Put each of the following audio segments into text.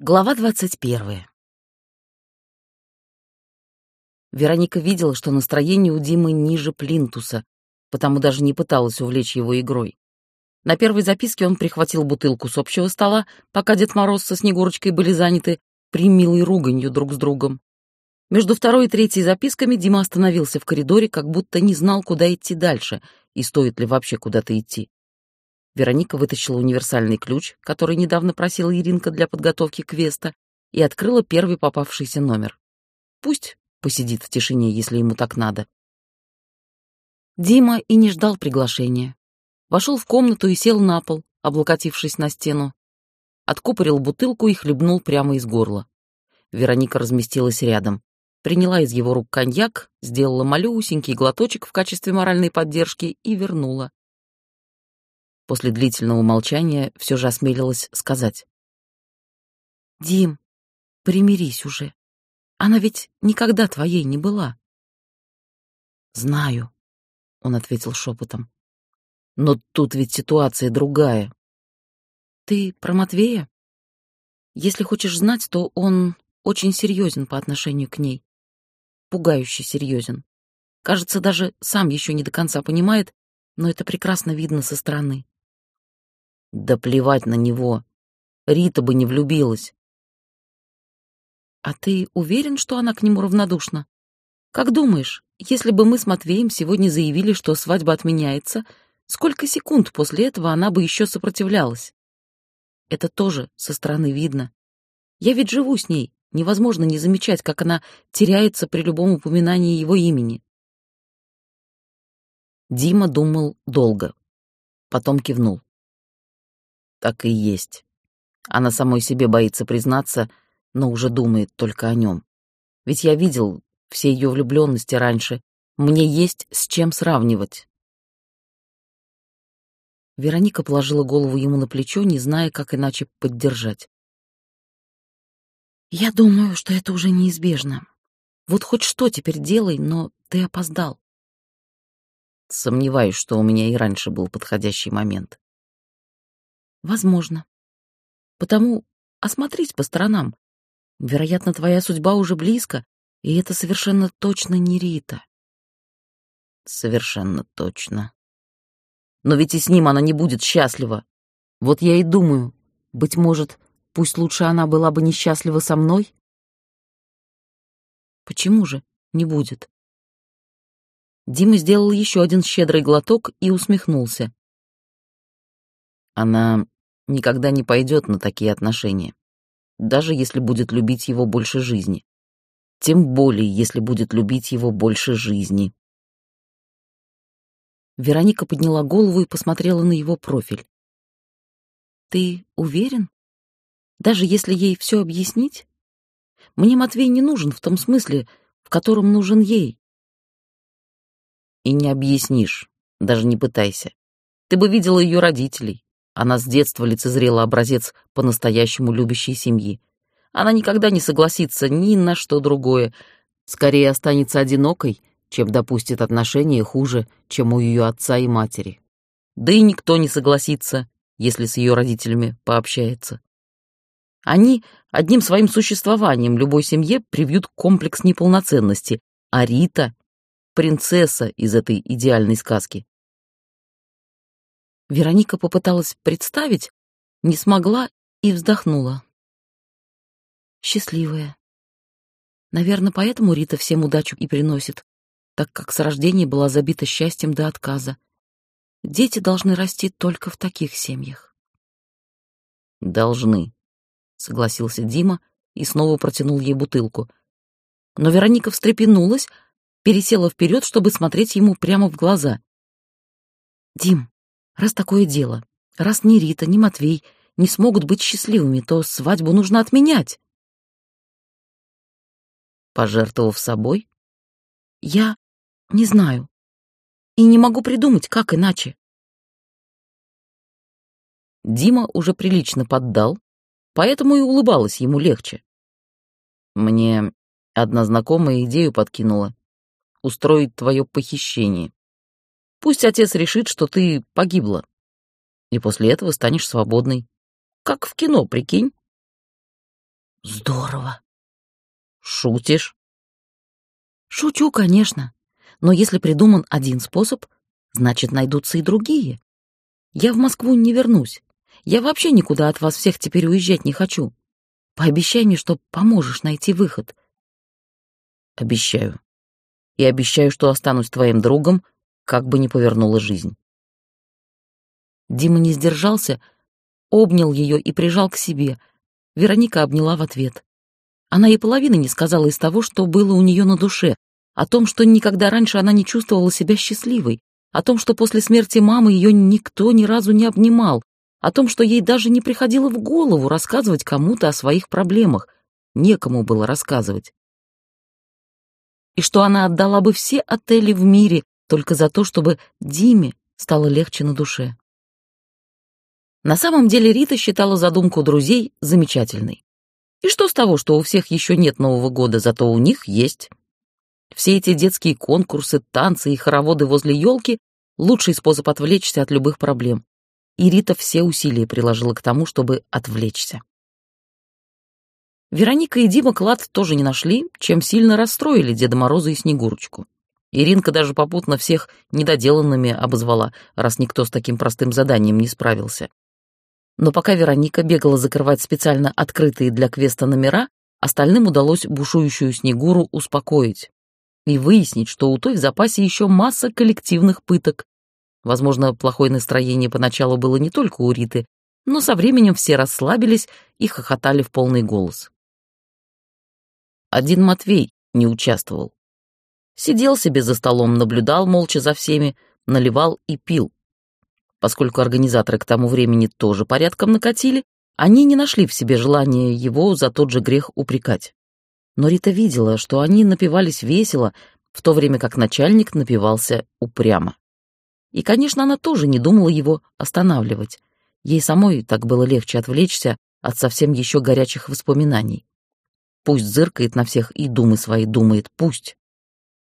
Глава двадцать первая. Вероника видела, что настроение у Димы ниже плинтуса, потому даже не пыталась увлечь его игрой. На первой записке он прихватил бутылку с общего стола, пока Дед Мороз со Снегурочкой были заняты примилой руганью друг с другом. Между второй и третьей записками Дима остановился в коридоре, как будто не знал, куда идти дальше и стоит ли вообще куда-то идти. Вероника вытащила универсальный ключ, который недавно просила Иринка для подготовки квеста, и открыла первый попавшийся номер. Пусть посидит в тишине, если ему так надо. Дима и не ждал приглашения. Вошел в комнату и сел на пол, облокотившись на стену. Откупорил бутылку и хлебнул прямо из горла. Вероника разместилась рядом. Приняла из его рук коньяк, сделала малюсенький глоточек в качестве моральной поддержки и вернула. После длительного молчания все же осмелилась сказать. «Дим, примирись уже. Она ведь никогда твоей не была». «Знаю», — он ответил шепотом. «Но тут ведь ситуация другая». «Ты про Матвея? Если хочешь знать, то он очень серьезен по отношению к ней. Пугающе серьезен. Кажется, даже сам еще не до конца понимает, но это прекрасно видно со стороны. Да плевать на него. Рита бы не влюбилась. А ты уверен, что она к нему равнодушна? Как думаешь, если бы мы с Матвеем сегодня заявили, что свадьба отменяется, сколько секунд после этого она бы еще сопротивлялась? Это тоже со стороны видно. Я ведь живу с ней, невозможно не замечать, как она теряется при любом упоминании его имени. Дима думал долго, потом кивнул. Так и есть. Она самой себе боится признаться, но уже думает только о нем. Ведь я видел все ее влюбленности раньше. Мне есть с чем сравнивать. Вероника положила голову ему на плечо, не зная, как иначе поддержать. «Я думаю, что это уже неизбежно. Вот хоть что теперь делай, но ты опоздал». Сомневаюсь, что у меня и раньше был подходящий момент. Возможно. Потому осмотрись по сторонам. Вероятно, твоя судьба уже близко, и это совершенно точно не Рита. Совершенно точно. Но ведь и с ним она не будет счастлива. Вот я и думаю, быть может, пусть лучше она была бы несчастлива со мной? Почему же не будет? Дима сделал еще один щедрый глоток и усмехнулся. Она никогда не пойдет на такие отношения, даже если будет любить его больше жизни. Тем более, если будет любить его больше жизни. Вероника подняла голову и посмотрела на его профиль. «Ты уверен? Даже если ей все объяснить? Мне Матвей не нужен в том смысле, в котором нужен ей». «И не объяснишь, даже не пытайся. Ты бы видела ее родителей. Она с детства лицезрела образец по-настоящему любящей семьи. Она никогда не согласится ни на что другое, скорее останется одинокой, чем допустит отношения хуже, чем у ее отца и матери. Да и никто не согласится, если с ее родителями пообщается. Они одним своим существованием любой семье привьют комплекс неполноценности, а Рита — принцесса из этой идеальной сказки. Вероника попыталась представить, не смогла и вздохнула. Счастливая. Наверное, поэтому Рита всем удачу и приносит, так как с рождения была забита счастьем до отказа. Дети должны расти только в таких семьях. «Должны», — согласился Дима и снова протянул ей бутылку. Но Вероника встрепенулась, пересела вперед, чтобы смотреть ему прямо в глаза. «Дим, Раз такое дело, раз ни Рита, ни Матвей не смогут быть счастливыми, то свадьбу нужно отменять. Пожертвовав собой? Я не знаю. И не могу придумать, как иначе. Дима уже прилично поддал, поэтому и улыбалась ему легче. Мне одна знакомая идею подкинула — устроить твое похищение. Пусть отец решит, что ты погибла. И после этого станешь свободной. Как в кино, прикинь? Здорово. Шутишь? Шучу, конечно. Но если придуман один способ, значит, найдутся и другие. Я в Москву не вернусь. Я вообще никуда от вас всех теперь уезжать не хочу. Пообещай мне, что поможешь найти выход. Обещаю. И обещаю, что останусь твоим другом, как бы ни повернула жизнь. Дима не сдержался, обнял ее и прижал к себе. Вероника обняла в ответ. Она и половины не сказала из того, что было у нее на душе, о том, что никогда раньше она не чувствовала себя счастливой, о том, что после смерти мамы ее никто ни разу не обнимал, о том, что ей даже не приходило в голову рассказывать кому-то о своих проблемах, некому было рассказывать. И что она отдала бы все отели в мире только за то, чтобы Диме стало легче на душе. На самом деле Рита считала задумку друзей замечательной. И что с того, что у всех еще нет Нового года, зато у них есть. Все эти детские конкурсы, танцы и хороводы возле елки — лучший способ отвлечься от любых проблем. И Рита все усилия приложила к тому, чтобы отвлечься. Вероника и Дима клад тоже не нашли, чем сильно расстроили Деда Мороза и Снегурочку. Иринка даже попутно всех недоделанными обозвала, раз никто с таким простым заданием не справился. Но пока Вероника бегала закрывать специально открытые для квеста номера, остальным удалось бушующую Снегуру успокоить и выяснить, что у той в запасе еще масса коллективных пыток. Возможно, плохое настроение поначалу было не только у Риты, но со временем все расслабились и хохотали в полный голос. Один Матвей не участвовал. Сидел себе за столом, наблюдал молча за всеми, наливал и пил. Поскольку организаторы к тому времени тоже порядком накатили, они не нашли в себе желания его за тот же грех упрекать. Но Рита видела, что они напивались весело, в то время как начальник напивался упрямо. И, конечно, она тоже не думала его останавливать. Ей самой так было легче отвлечься от совсем еще горячих воспоминаний. Пусть зыркает на всех и думы свои думает, пусть.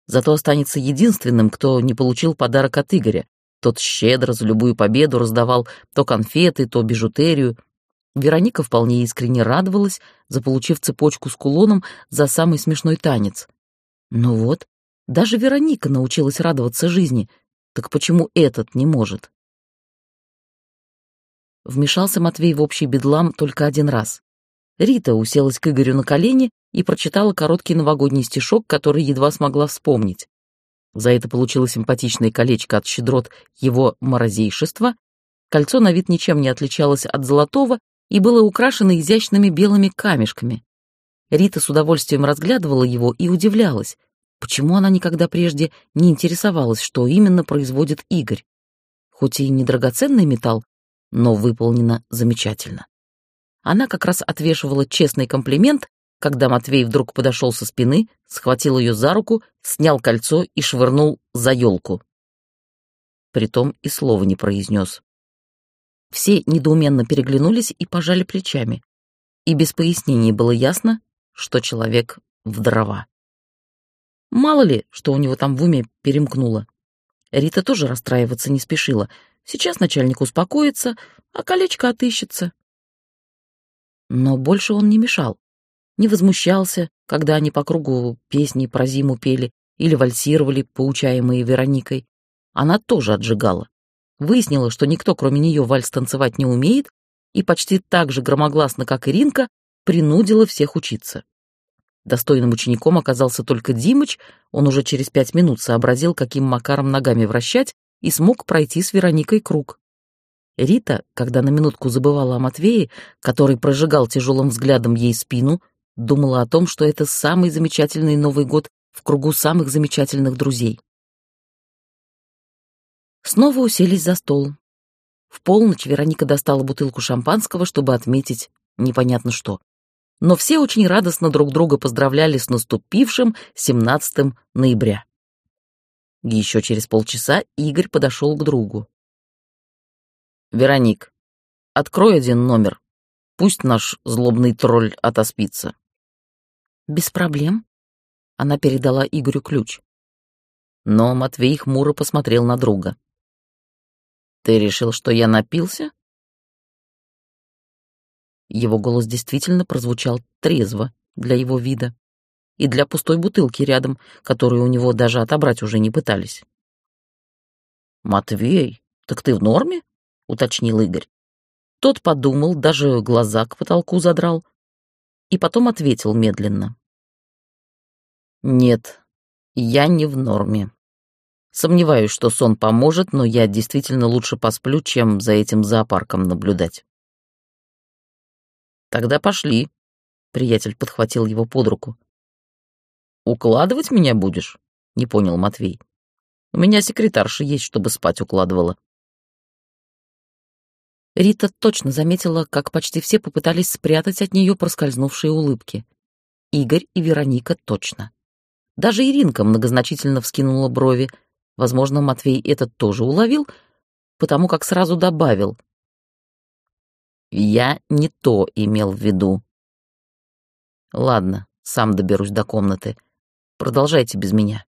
Зато останется единственным, кто не получил подарок от Игоря, тот щедро за любую победу раздавал то конфеты, то бижутерию. Вероника вполне искренне радовалась, заполучив цепочку с кулоном за самый смешной танец. Ну вот, даже Вероника научилась радоваться жизни, так почему этот не может? Вмешался Матвей в общий бедлам только один раз. Рита уселась к Игорю на колени и прочитала короткий новогодний стишок, который едва смогла вспомнить. За это получила симпатичное колечко от щедрот его морозейшества. Кольцо на вид ничем не отличалось от золотого и было украшено изящными белыми камешками. Рита с удовольствием разглядывала его и удивлялась, почему она никогда прежде не интересовалась, что именно производит Игорь. Хоть и не драгоценный металл, но выполнено замечательно. Она как раз отвешивала честный комплимент когда Матвей вдруг подошел со спины, схватил ее за руку, снял кольцо и швырнул за елку. Притом и слова не произнес. Все недоуменно переглянулись и пожали плечами. И без пояснений было ясно, что человек в дрова. Мало ли, что у него там в уме перемкнуло. Рита тоже расстраиваться не спешила. Сейчас начальник успокоится, а колечко отыщется. Но больше он не мешал не возмущался, когда они по кругу песни про зиму пели или вальсировали, поучаемые Вероникой. Она тоже отжигала. Выяснила, что никто, кроме нее, вальс танцевать не умеет, и почти так же громогласно, как Иринка, принудила всех учиться. Достойным учеником оказался только Димыч, он уже через пять минут сообразил, каким макаром ногами вращать, и смог пройти с Вероникой круг. Рита, когда на минутку забывала о Матвее, который прожигал тяжелым взглядом ей спину, Думала о том, что это самый замечательный Новый год в кругу самых замечательных друзей. Снова уселись за стол. В полночь Вероника достала бутылку шампанского, чтобы отметить непонятно что. Но все очень радостно друг друга поздравляли с наступившим 17 ноября. Еще через полчаса Игорь подошел к другу. «Вероник, открой один номер. Пусть наш злобный тролль отоспится». «Без проблем». Она передала Игорю ключ. Но Матвей хмуро посмотрел на друга. «Ты решил, что я напился?» Его голос действительно прозвучал трезво для его вида и для пустой бутылки рядом, которую у него даже отобрать уже не пытались. «Матвей, так ты в норме?» — уточнил Игорь. Тот подумал, даже глаза к потолку задрал, и потом ответил медленно. «Нет, я не в норме. Сомневаюсь, что сон поможет, но я действительно лучше посплю, чем за этим зоопарком наблюдать». «Тогда пошли», — приятель подхватил его под руку. «Укладывать меня будешь?» — не понял Матвей. «У меня секретарша есть, чтобы спать укладывала». Рита точно заметила, как почти все попытались спрятать от нее проскользнувшие улыбки. Игорь и Вероника точно. Даже Иринка многозначительно вскинула брови. Возможно, Матвей этот тоже уловил, потому как сразу добавил. «Я не то имел в виду». «Ладно, сам доберусь до комнаты. Продолжайте без меня».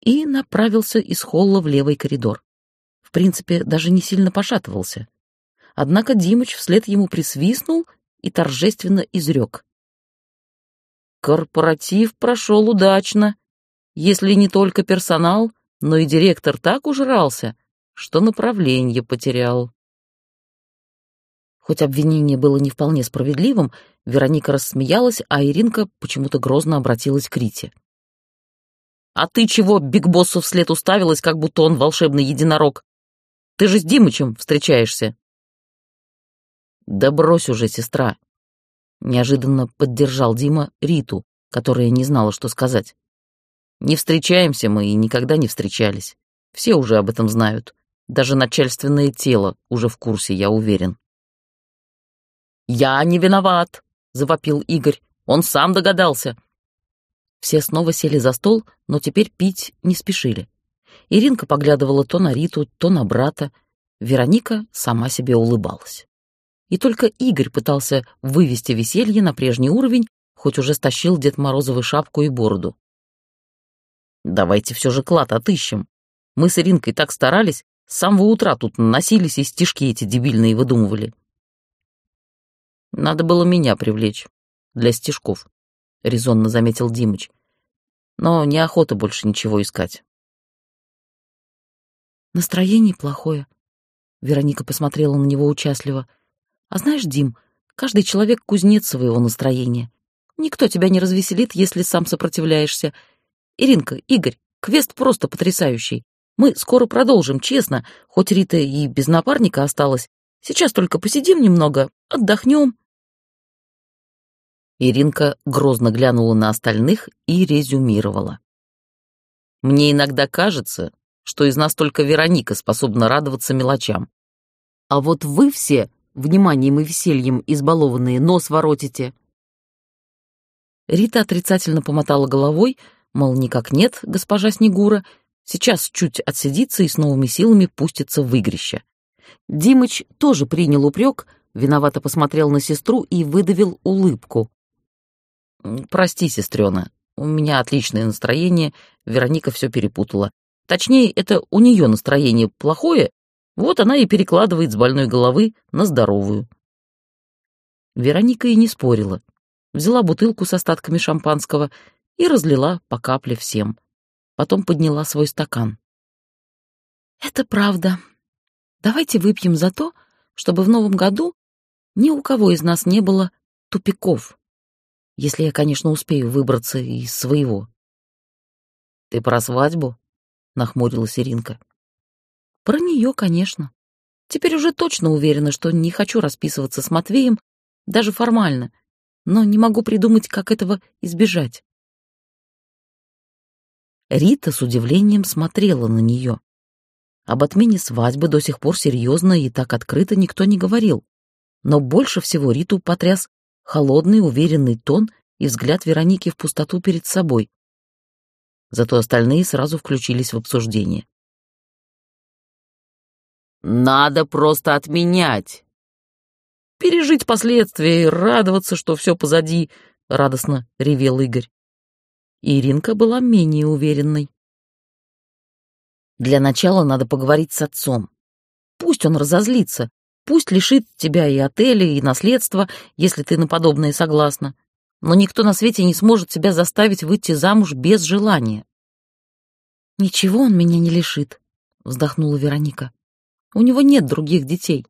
И направился из холла в левый коридор. В принципе, даже не сильно пошатывался. Однако Димыч вслед ему присвистнул и торжественно изрек. «Корпоратив прошел удачно, если не только персонал, но и директор так ужрался, что направление потерял». Хоть обвинение было не вполне справедливым, Вероника рассмеялась, а Иринка почему-то грозно обратилась к Рите. «А ты чего Биг Боссу вслед уставилась, как будто он волшебный единорог? Ты же с Димычем встречаешься». «Да брось уже, сестра!» Неожиданно поддержал Дима Риту, которая не знала, что сказать. «Не встречаемся мы и никогда не встречались. Все уже об этом знают. Даже начальственное тело уже в курсе, я уверен». «Я не виноват!» — завопил Игорь. «Он сам догадался!» Все снова сели за стол, но теперь пить не спешили. Иринка поглядывала то на Риту, то на брата. Вероника сама себе улыбалась. И только Игорь пытался вывести веселье на прежний уровень, хоть уже стащил Дед Морозову шапку и бороду. «Давайте все же клад отыщем. Мы с Иринкой так старались, с самого утра тут носились и стишки эти дебильные выдумывали». «Надо было меня привлечь для стишков», — резонно заметил Димыч. «Но неохота больше ничего искать. Настроение плохое. Вероника посмотрела на него участливо. А знаешь, Дим, каждый человек кузнец своего настроения. Никто тебя не развеселит, если сам сопротивляешься. Иринка, Игорь, квест просто потрясающий. Мы скоро продолжим, честно, хоть Рита и без напарника осталась. Сейчас только посидим немного, отдохнем. Иринка грозно глянула на остальных и резюмировала. «Мне иногда кажется, что из нас только Вероника способна радоваться мелочам. А вот вы все вниманием и весельем избалованные нос воротите. Рита отрицательно помотала головой, мол, никак нет, госпожа Снегура, сейчас чуть отсидится и с новыми силами пустится в игрище. Димыч тоже принял упрек, виновато посмотрел на сестру и выдавил улыбку. «Прости, сестрена, у меня отличное настроение, Вероника все перепутала. Точнее, это у нее настроение плохое, вот она и перекладывает с больной головы на здоровую. Вероника и не спорила. Взяла бутылку с остатками шампанского и разлила по капле всем. Потом подняла свой стакан. «Это правда. Давайте выпьем за то, чтобы в новом году ни у кого из нас не было тупиков. Если я, конечно, успею выбраться из своего». «Ты про свадьбу?» — нахмурилась Иринка. «Про нее, конечно. Теперь уже точно уверена, что не хочу расписываться с Матвеем, даже формально, но не могу придумать, как этого избежать». Рита с удивлением смотрела на нее. Об отмене свадьбы до сих пор серьезно и так открыто никто не говорил. Но больше всего Риту потряс холодный, уверенный тон и взгляд Вероники в пустоту перед собой зато остальные сразу включились в обсуждение. «Надо просто отменять!» «Пережить последствия и радоваться, что все позади», — радостно ревел Игорь. Иринка была менее уверенной. «Для начала надо поговорить с отцом. Пусть он разозлится, Пусть лишит тебя и отеля, и наследства, если ты на подобное согласна. Но никто на свете не сможет тебя заставить выйти замуж без желания. «Ничего он меня не лишит», — вздохнула Вероника. «У него нет других детей.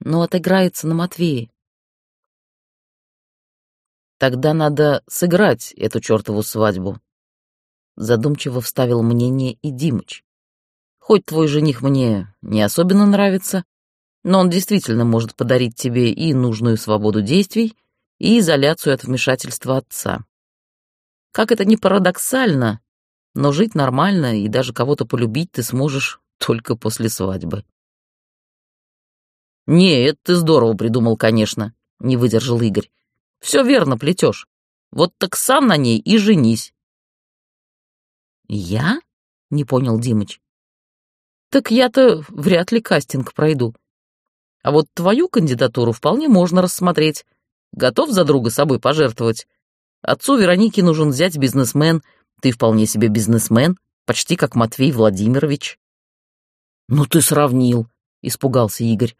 Но отыграется на Матвее. Тогда надо сыграть эту чертову свадьбу. Задумчиво вставил мнение и Димыч. Хоть твой жених мне не особенно нравится, но он действительно может подарить тебе и нужную свободу действий, и изоляцию от вмешательства отца. Как это ни парадоксально, но жить нормально и даже кого-то полюбить ты сможешь только после свадьбы. «Не, это ты здорово придумал, конечно», — не выдержал Игорь. Все верно плетешь. Вот так сам на ней и женись. Я? Не понял Димыч. Так я-то вряд ли кастинг пройду. А вот твою кандидатуру вполне можно рассмотреть. Готов за друга собой пожертвовать? Отцу Веронике нужен взять бизнесмен. Ты вполне себе бизнесмен, почти как Матвей Владимирович. Ну ты сравнил, испугался Игорь.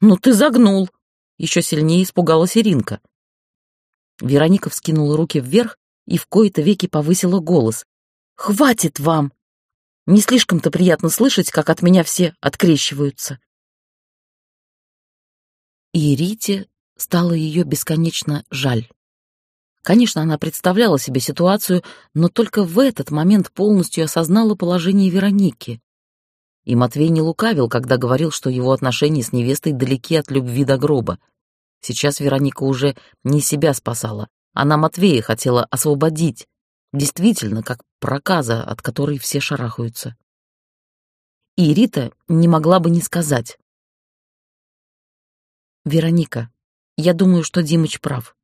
Ну ты загнул. Еще сильнее испугалась Иринка. Вероника вскинула руки вверх и в кои-то веки повысила голос. «Хватит вам! Не слишком-то приятно слышать, как от меня все открещиваются». И Рите стало ее бесконечно жаль. Конечно, она представляла себе ситуацию, но только в этот момент полностью осознала положение Вероники. И Матвей не лукавил, когда говорил, что его отношения с невестой далеки от любви до гроба. Сейчас Вероника уже не себя спасала. Она Матвея хотела освободить. Действительно, как проказа, от которой все шарахаются. И Рита не могла бы не сказать. «Вероника, я думаю, что Димыч прав.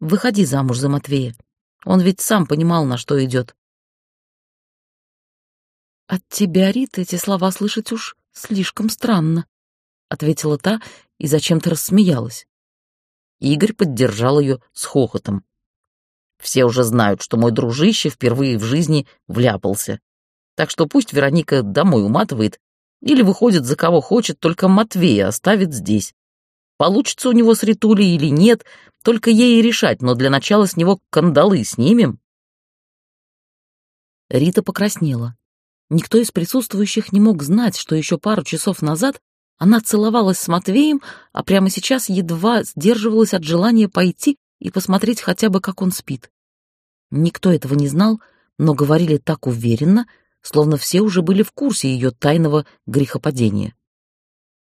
Выходи замуж за Матвея. Он ведь сам понимал, на что идет. «От тебя, Рита, эти слова слышать уж слишком странно», — ответила та и зачем-то рассмеялась. Игорь поддержал ее с хохотом. Все уже знают, что мой дружище впервые в жизни вляпался. Так что пусть Вероника домой уматывает или выходит за кого хочет, только Матвея оставит здесь. Получится у него с Ритулей или нет, только ей и решать, но для начала с него кандалы снимем. Рита покраснела. Никто из присутствующих не мог знать, что еще пару часов назад она целовалась с Матвеем, а прямо сейчас едва сдерживалась от желания пойти и посмотреть хотя бы, как он спит. Никто этого не знал, но говорили так уверенно, словно все уже были в курсе ее тайного грехопадения.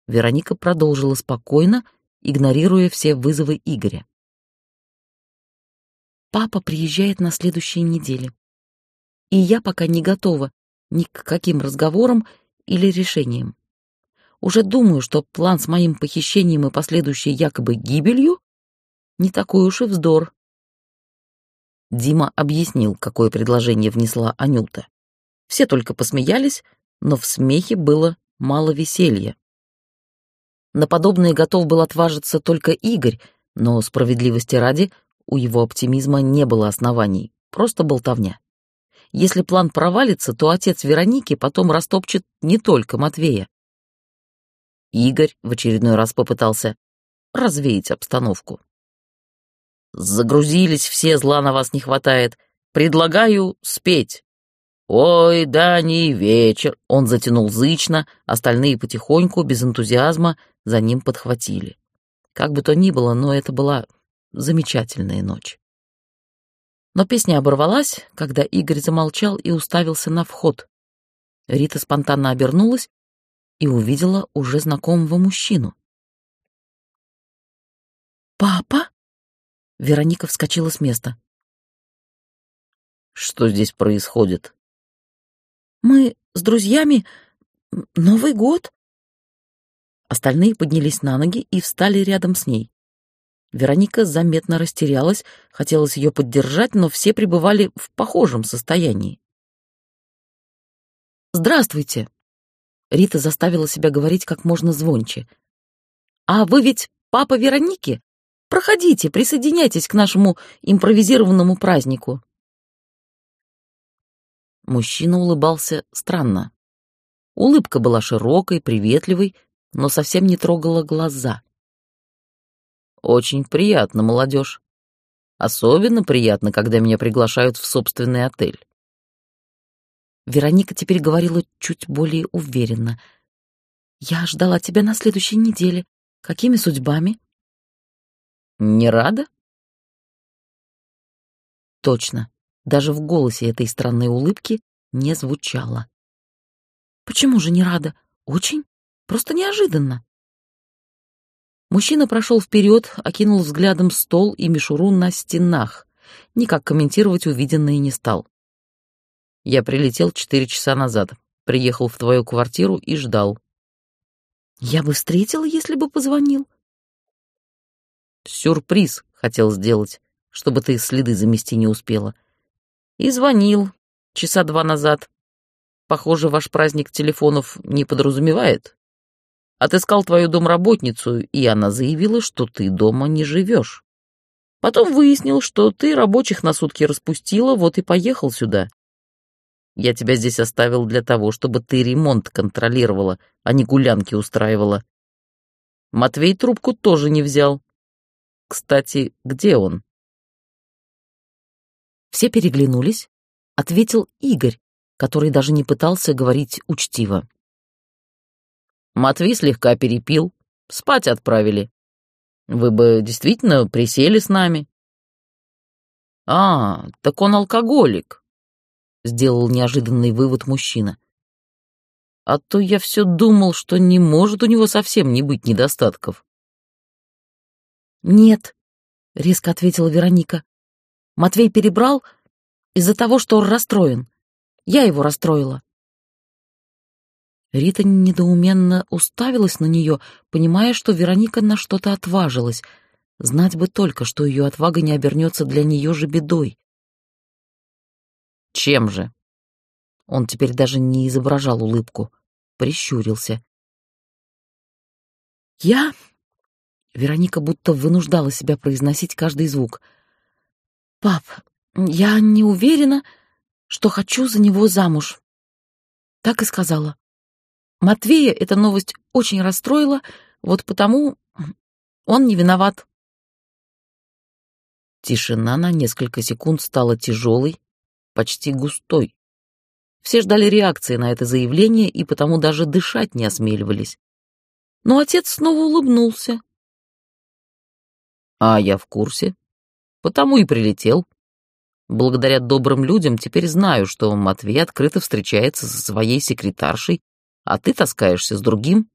Вероника продолжила спокойно, игнорируя все вызовы Игоря. «Папа приезжает на следующей неделе, и я пока не готова ни к каким разговорам или решениям уже думаю, что план с моим похищением и последующей якобы гибелью не такой уж и вздор. Дима объяснил, какое предложение внесла Анюта. Все только посмеялись, но в смехе было мало веселья. На подобное готов был отважиться только Игорь, но справедливости ради у его оптимизма не было оснований, просто болтовня. Если план провалится, то отец Вероники потом растопчет не только Матвея. Игорь в очередной раз попытался развеять обстановку. «Загрузились все, зла на вас не хватает. Предлагаю спеть». «Ой, да не вечер», — он затянул зычно, остальные потихоньку, без энтузиазма, за ним подхватили. Как бы то ни было, но это была замечательная ночь. Но песня оборвалась, когда Игорь замолчал и уставился на вход. Рита спонтанно обернулась и увидела уже знакомого мужчину. «Папа?» Вероника вскочила с места. «Что здесь происходит?» «Мы с друзьями... Новый год?» Остальные поднялись на ноги и встали рядом с ней. Вероника заметно растерялась, хотелось ее поддержать, но все пребывали в похожем состоянии. «Здравствуйте!» Рита заставила себя говорить как можно звонче. «А вы ведь папа Вероники? Проходите, присоединяйтесь к нашему импровизированному празднику». Мужчина улыбался странно. Улыбка была широкой, приветливой, но совсем не трогала глаза. «Очень приятно, молодежь. Особенно приятно, когда меня приглашают в собственный отель». Вероника теперь говорила чуть более уверенно. «Я ждала тебя на следующей неделе. Какими судьбами?» «Не рада?» Точно, даже в голосе этой странной улыбки не звучало. «Почему же не рада? Очень? Просто неожиданно». Мужчина прошел вперед, окинул взглядом стол и мишуру на стенах. Никак комментировать увиденное не стал. Я прилетел четыре часа назад, приехал в твою квартиру и ждал. Я бы встретила, если бы позвонил. Сюрприз хотел сделать, чтобы ты следы замести не успела. И звонил часа два назад. Похоже, ваш праздник телефонов не подразумевает. Отыскал твою домработницу, и она заявила, что ты дома не живешь. Потом выяснил, что ты рабочих на сутки распустила, вот и поехал сюда. Я тебя здесь оставил для того, чтобы ты ремонт контролировала, а не гулянки устраивала. Матвей трубку тоже не взял. Кстати, где он? Все переглянулись. Ответил Игорь, который даже не пытался говорить учтиво. Матвей слегка перепил, спать отправили. Вы бы действительно присели с нами. А, так он алкоголик, сделал неожиданный вывод мужчина. А то я все думал, что не может у него совсем не быть недостатков. Нет, резко ответила Вероника. Матвей перебрал из-за того, что он расстроен. Я его расстроила. Рита недоуменно уставилась на нее, понимая, что Вероника на что-то отважилась. Знать бы только, что ее отвага не обернется для нее же бедой. Чем же? Он теперь даже не изображал улыбку, прищурился. Я... Вероника будто вынуждала себя произносить каждый звук — «Пап, я не уверена, что хочу за него замуж». Так и сказала. Матвея эта новость очень расстроила, вот потому он не виноват. Тишина на несколько секунд стала тяжелой, почти густой. Все ждали реакции на это заявление и потому даже дышать не осмеливались. Но отец снова улыбнулся. «А я в курсе», Потому и прилетел. Благодаря добрым людям теперь знаю, что Матвей открыто встречается со своей секретаршей, а ты таскаешься с другим.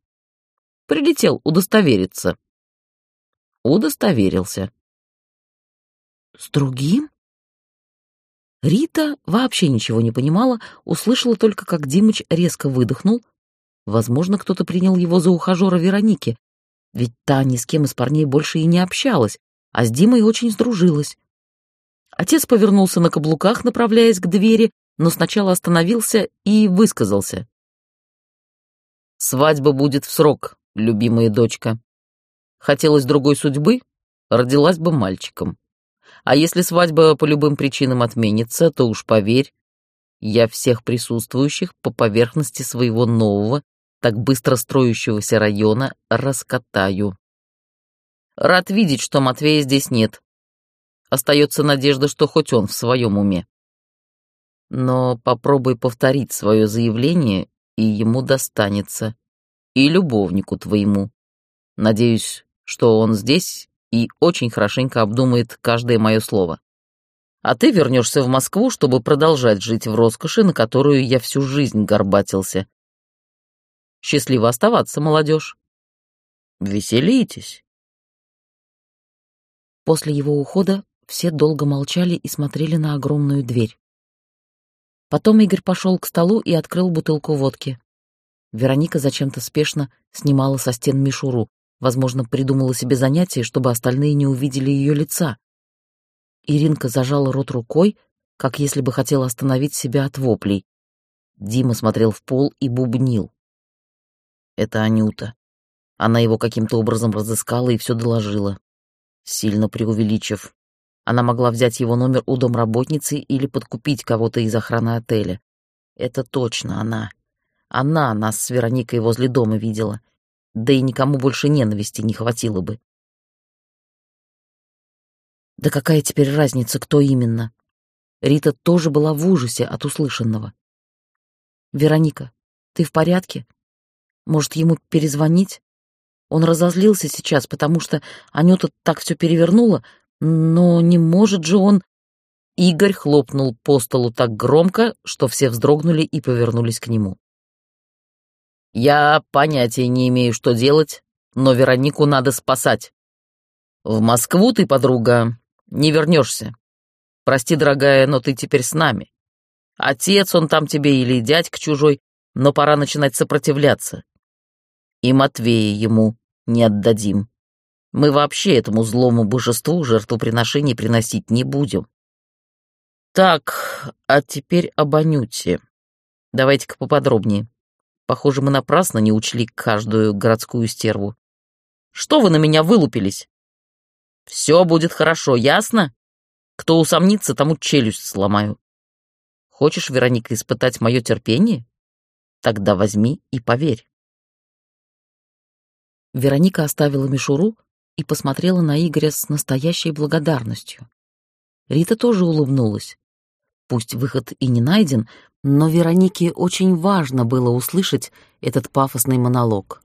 Прилетел удостовериться. Удостоверился. С другим? Рита вообще ничего не понимала, услышала только, как Димыч резко выдохнул. Возможно, кто-то принял его за ухажера Вероники, ведь та ни с кем из парней больше и не общалась, а с Димой очень сдружилась. Отец повернулся на каблуках, направляясь к двери, но сначала остановился и высказался. «Свадьба будет в срок, любимая дочка. Хотелось другой судьбы, родилась бы мальчиком. А если свадьба по любым причинам отменится, то уж поверь, я всех присутствующих по поверхности своего нового, так быстро строящегося района раскатаю. Рад видеть, что Матвея здесь нет. Остается надежда, что хоть он в своем уме. Но попробуй повторить свое заявление, и ему достанется. И любовнику твоему. Надеюсь, что он здесь и очень хорошенько обдумает каждое мое слово. А ты вернешься в Москву, чтобы продолжать жить в роскоши, на которую я всю жизнь горбатился. Счастливо оставаться, молодежь. Веселитесь. После его ухода все долго молчали и смотрели на огромную дверь. Потом Игорь пошел к столу и открыл бутылку водки. Вероника зачем-то спешно снимала со стен мишуру, возможно, придумала себе занятие, чтобы остальные не увидели ее лица. Иринка зажала рот рукой, как если бы хотела остановить себя от воплей. Дима смотрел в пол и бубнил. Это Анюта. Она его каким-то образом разыскала и все доложила сильно преувеличив. Она могла взять его номер у домработницы или подкупить кого-то из охраны отеля. Это точно она. Она нас с Вероникой возле дома видела. да и никому больше ненависти не хватило бы. Да какая теперь разница, кто именно? Рита тоже была в ужасе от услышанного. «Вероника, ты в порядке? Может, ему перезвонить?» Он разозлился сейчас, потому что Анюта так все перевернула, но не может же он... Игорь хлопнул по столу так громко, что все вздрогнули и повернулись к нему. «Я понятия не имею, что делать, но Веронику надо спасать. В Москву ты, подруга, не вернешься. Прости, дорогая, но ты теперь с нами. Отец он там тебе или дядька чужой, но пора начинать сопротивляться. И Матвея ему не отдадим. Мы вообще этому злому божеству жертвоприношений приносить не будем. Так, а теперь об Анюте. Давайте-ка поподробнее. Похоже, мы напрасно не учли каждую городскую стерву. Что вы на меня вылупились? Все будет хорошо, ясно? Кто усомнится, тому челюсть сломаю. Хочешь, Вероника, испытать мое терпение? Тогда возьми и поверь. Вероника оставила мишуру и посмотрела на Игоря с настоящей благодарностью. Рита тоже улыбнулась. Пусть выход и не найден, но Веронике очень важно было услышать этот пафосный монолог.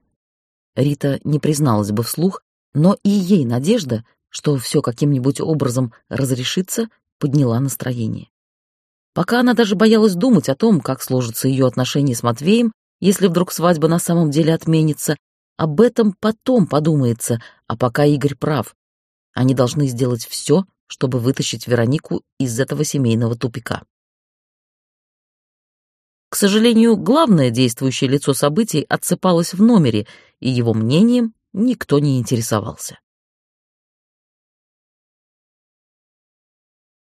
Рита не призналась бы вслух, но и ей надежда, что все каким-нибудь образом разрешится, подняла настроение. Пока она даже боялась думать о том, как сложатся ее отношения с Матвеем, если вдруг свадьба на самом деле отменится, об этом потом подумается, а пока Игорь прав. Они должны сделать все, чтобы вытащить Веронику из этого семейного тупика. К сожалению, главное действующее лицо событий отсыпалось в номере, и его мнением никто не интересовался.